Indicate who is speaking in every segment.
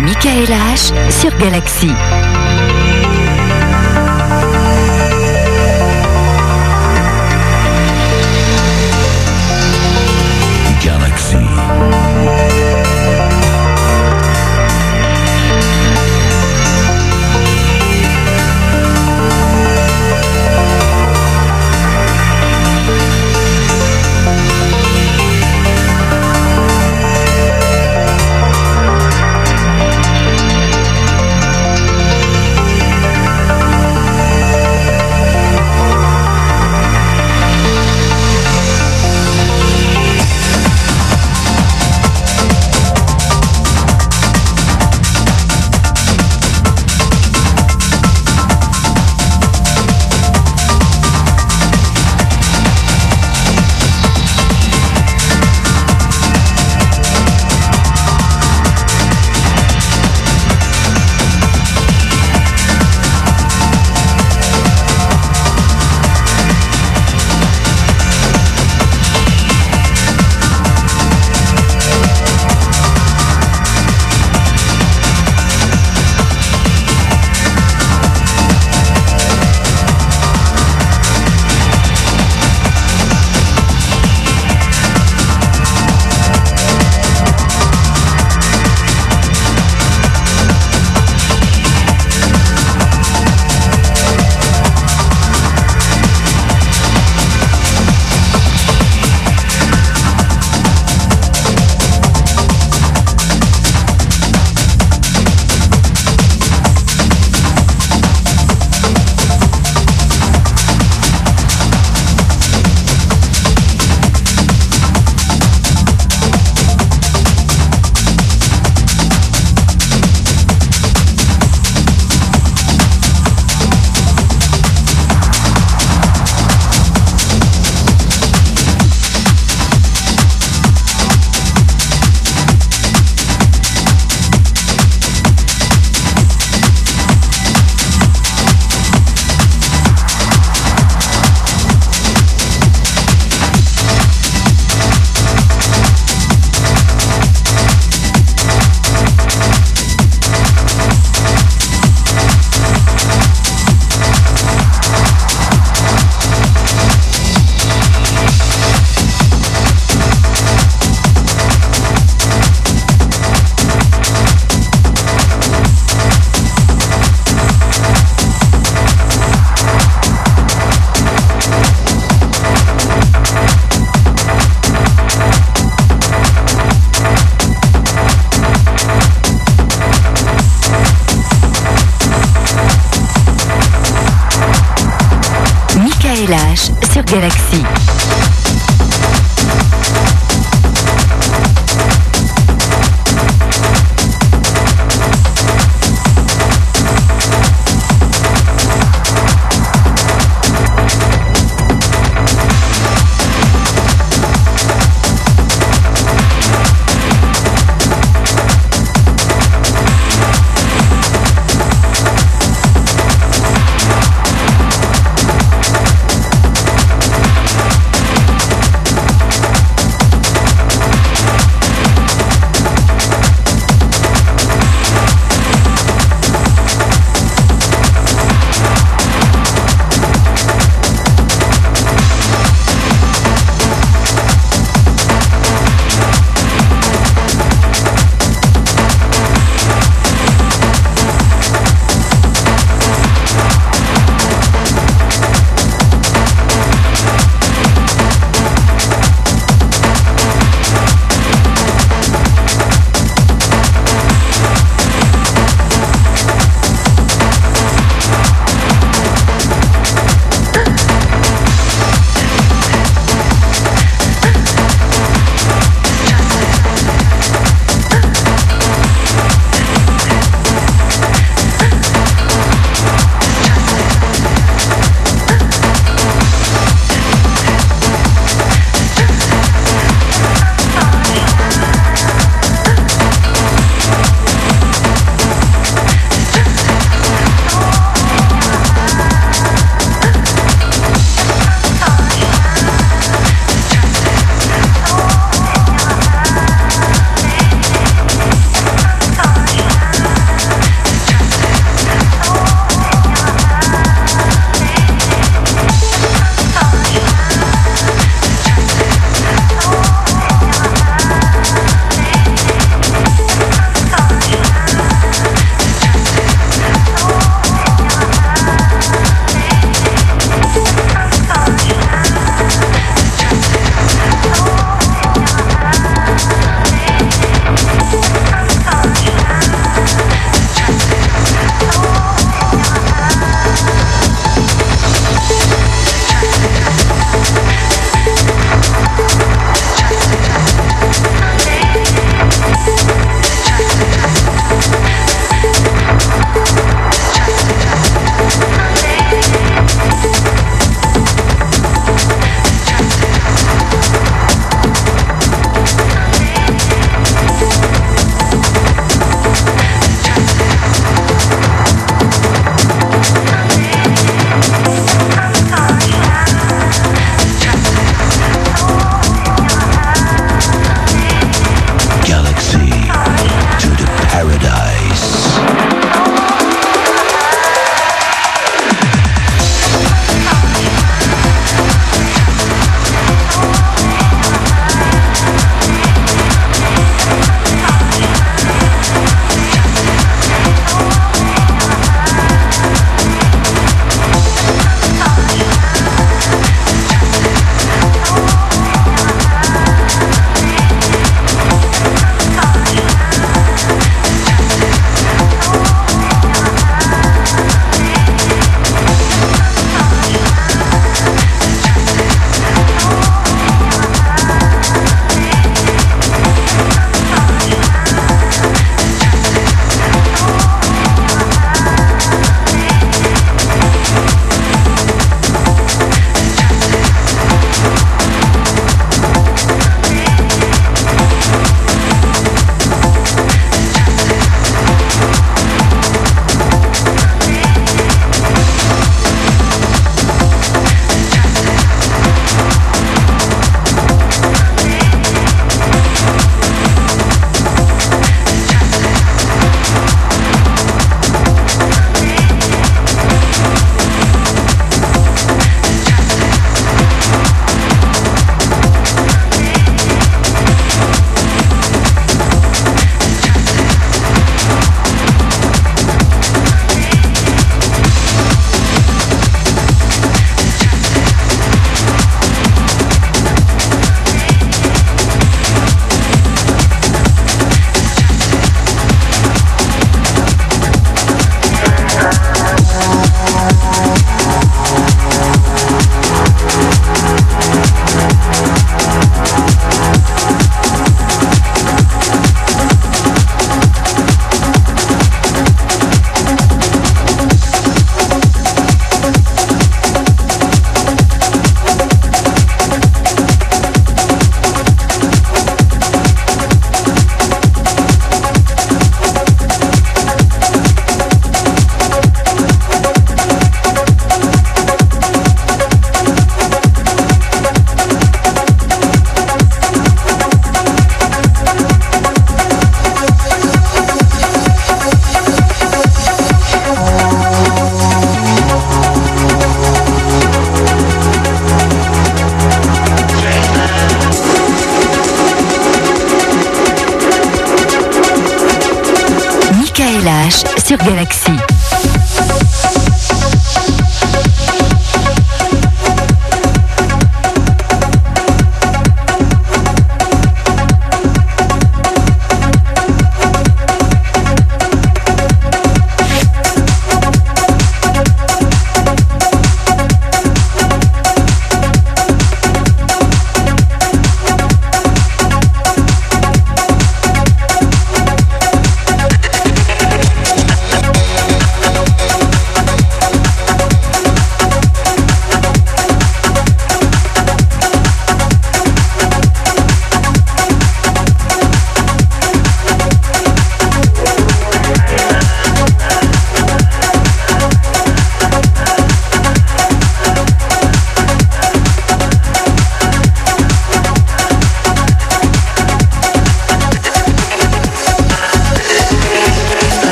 Speaker 1: Michael H sur Galaxy.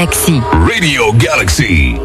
Speaker 1: Galaxie.
Speaker 2: Radio
Speaker 1: Galaxie.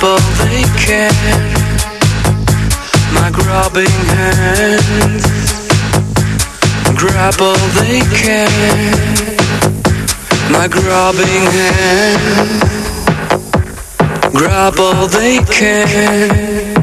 Speaker 3: trouble they can My
Speaker 4: grabbing hands Grab all they can
Speaker 3: My grabbing
Speaker 2: hands Grab
Speaker 3: all they
Speaker 1: can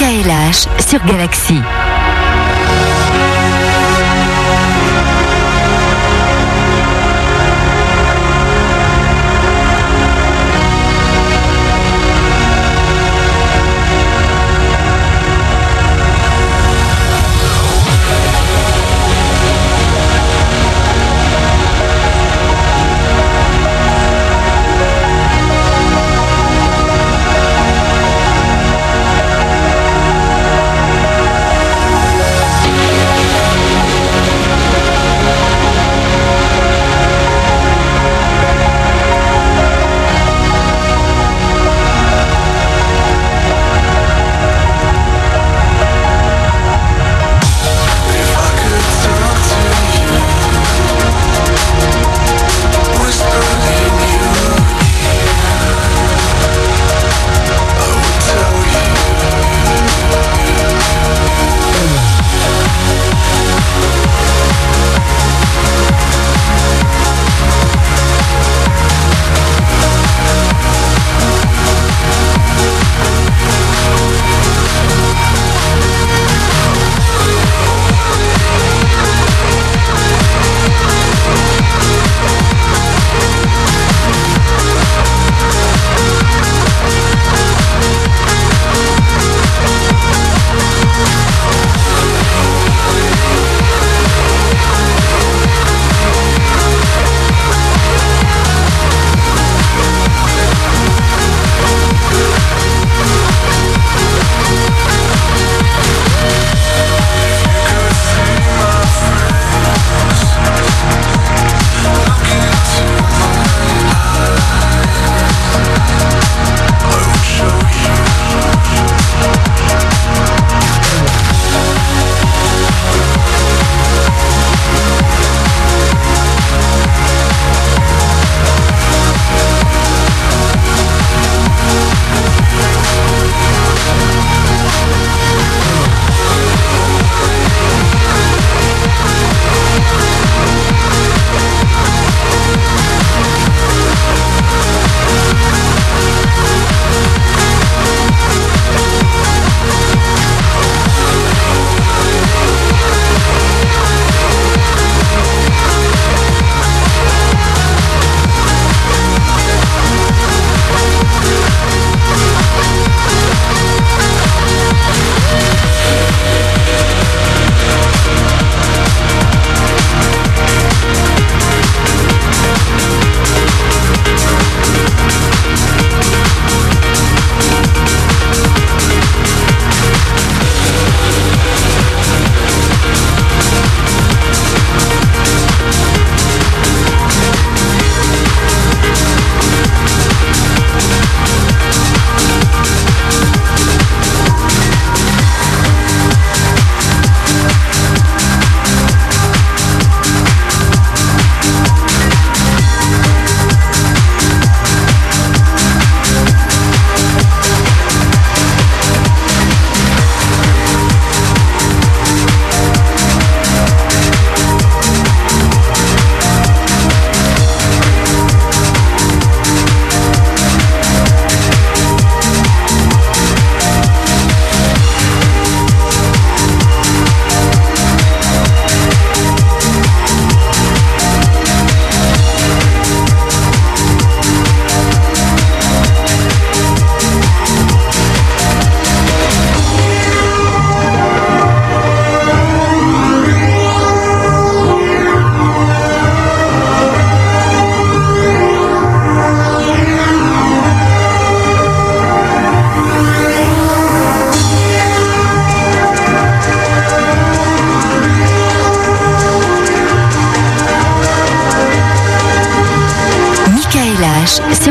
Speaker 3: KLH sur Galaxy.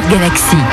Speaker 1: Galaxy.